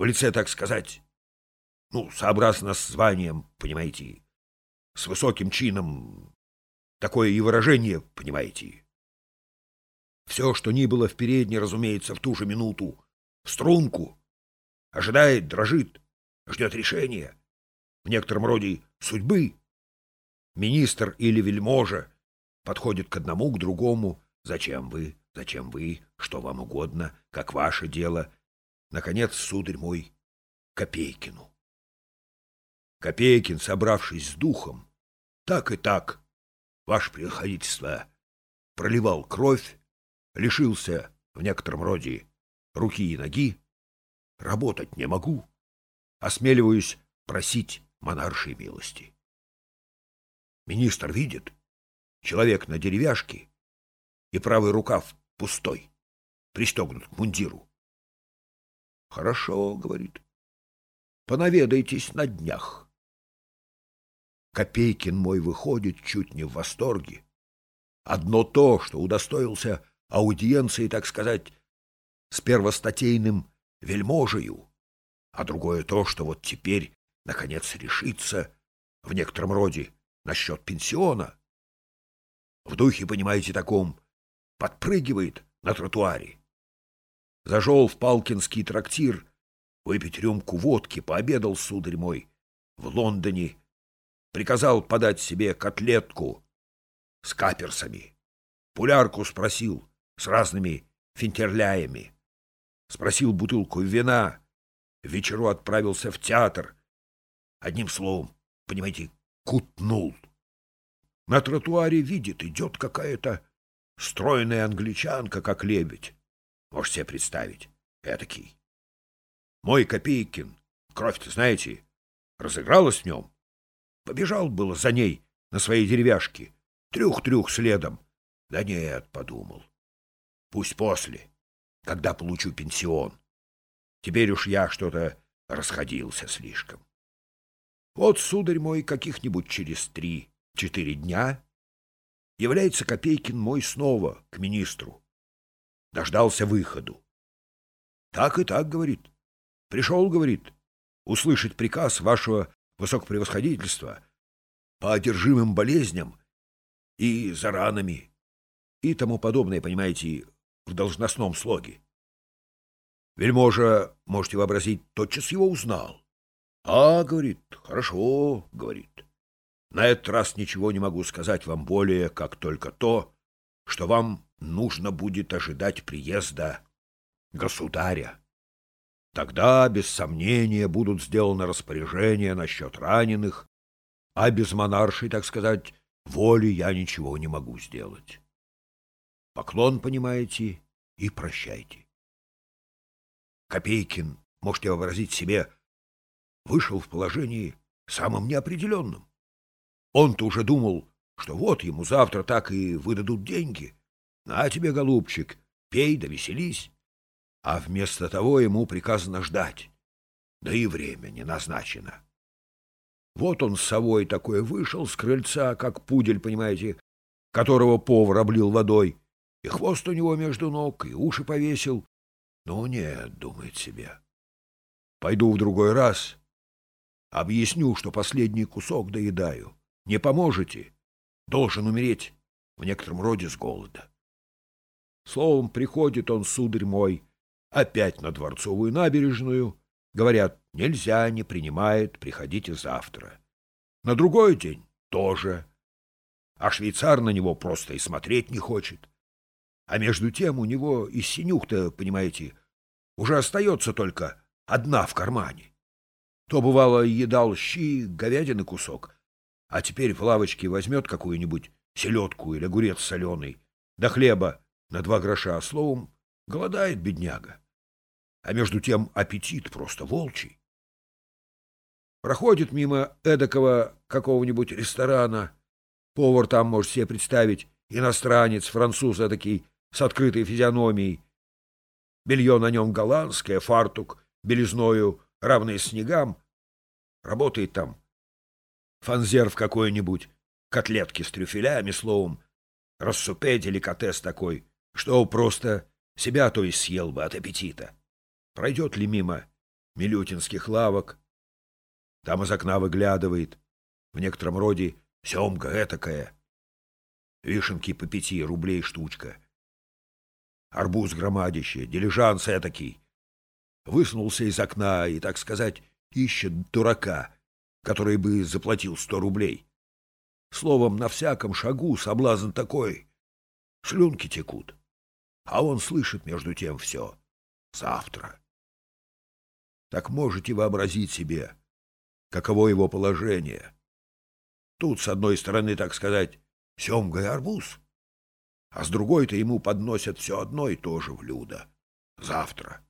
в лице, так сказать, ну, сообразно с званием, понимаете, с высоким чином, такое и выражение, понимаете. Все, что ни было в передней, разумеется, в ту же минуту, в струнку, ожидает, дрожит, ждет решения, в некотором роде судьбы. Министр или вельможа подходит к одному, к другому. Зачем вы? Зачем вы? Что вам угодно? Как ваше дело? Наконец, сударь мой, Копейкину. Копейкин, собравшись с духом, так и так, ваше превосходительство, проливал кровь, лишился в некотором роде руки и ноги, работать не могу, осмеливаюсь просить монаршей милости. Министр видит, человек на деревяшке и правый рукав пустой, пристегнут к мундиру. Хорошо, говорит, понаведайтесь на днях. Копейкин мой выходит чуть не в восторге. Одно то, что удостоился аудиенции, так сказать, с первостатейным вельможею, а другое то, что вот теперь, наконец, решится в некотором роде насчет пенсиона. В духе, понимаете, таком, подпрыгивает на тротуаре. Зашел в Палкинский трактир выпить рюмку водки, пообедал, сударь мой, в Лондоне, приказал подать себе котлетку с каперсами, пулярку спросил с разными финтерляями, спросил бутылку вина, вечеру отправился в театр. Одним словом, понимаете, кутнул. На тротуаре видит, идет какая-то стройная англичанка, как лебедь. Можете себе представить, этакий. Мой Копейкин, кровь-то, знаете, разыгралась в нем. Побежал было за ней на своей деревяшке, трюх-трюх следом. Да нет, подумал, пусть после, когда получу пенсион. Теперь уж я что-то расходился слишком. Вот, сударь мой, каких-нибудь через три-четыре дня является Копейкин мой снова к министру. Дождался выходу. Так и так, говорит. Пришел, говорит, услышать приказ вашего высокопревосходительства по одержимым болезням и за ранами и тому подобное, понимаете, в должностном слоге. Вельможа, можете вообразить, тотчас его узнал. — А, — говорит, — хорошо, — говорит. На этот раз ничего не могу сказать вам более, как только то, что вам нужно будет ожидать приезда государя. Тогда, без сомнения, будут сделаны распоряжения насчет раненых, а без монаршей, так сказать, воли я ничего не могу сделать. Поклон, понимаете, и прощайте. Копейкин, можете вообразить себе, вышел в положении самым неопределенным. Он-то уже думал, что вот ему завтра так и выдадут деньги. На тебе, голубчик, пей да веселись. А вместо того ему приказано ждать. Да и время не назначено. Вот он с совой такой вышел с крыльца, как пудель, понимаете, которого повар облил водой, и хвост у него между ног, и уши повесил, ну нет, думает себе. Пойду в другой раз. Объясню, что последний кусок доедаю. Не поможете? Должен умереть в некотором роде с голода. Словом, приходит он, сударь мой, опять на Дворцовую набережную. Говорят, нельзя, не принимает, приходите завтра. На другой день тоже. А швейцар на него просто и смотреть не хочет. А между тем у него и синюх-то, понимаете, уже остается только одна в кармане. То, бывало, едал щи, говядины кусок, а теперь в лавочке возьмет какую-нибудь селедку или огурец соленый, да хлеба на два гроша, словом, голодает бедняга. А между тем аппетит просто волчий. Проходит мимо эдакого какого-нибудь ресторана, повар там, может себе представить, иностранец, француз эдакий, с открытой физиономией. Белье на нем голландское, фартук белизною, равный снегам. Работает там фанзер в какой-нибудь, котлетки с трюфелями, словом, рассупе деликатес такой, что просто себя то есть съел бы от аппетита. Пройдет ли мимо милютинских лавок. Там из окна выглядывает, в некотором роде, семга этакая. Вишенки по пяти рублей штучка. Арбуз громадище, дилижанс этакий. Высунулся из окна и, так сказать, ищет дурака, который бы заплатил сто рублей. Словом, на всяком шагу соблазн такой. Слюнки текут. А он слышит между тем все. Завтра. Так можете вообразить себе, каково его положение. Тут, с одной стороны, так сказать, семга и арбуз, а с другой-то ему подносят все одно и то же блюдо. Завтра.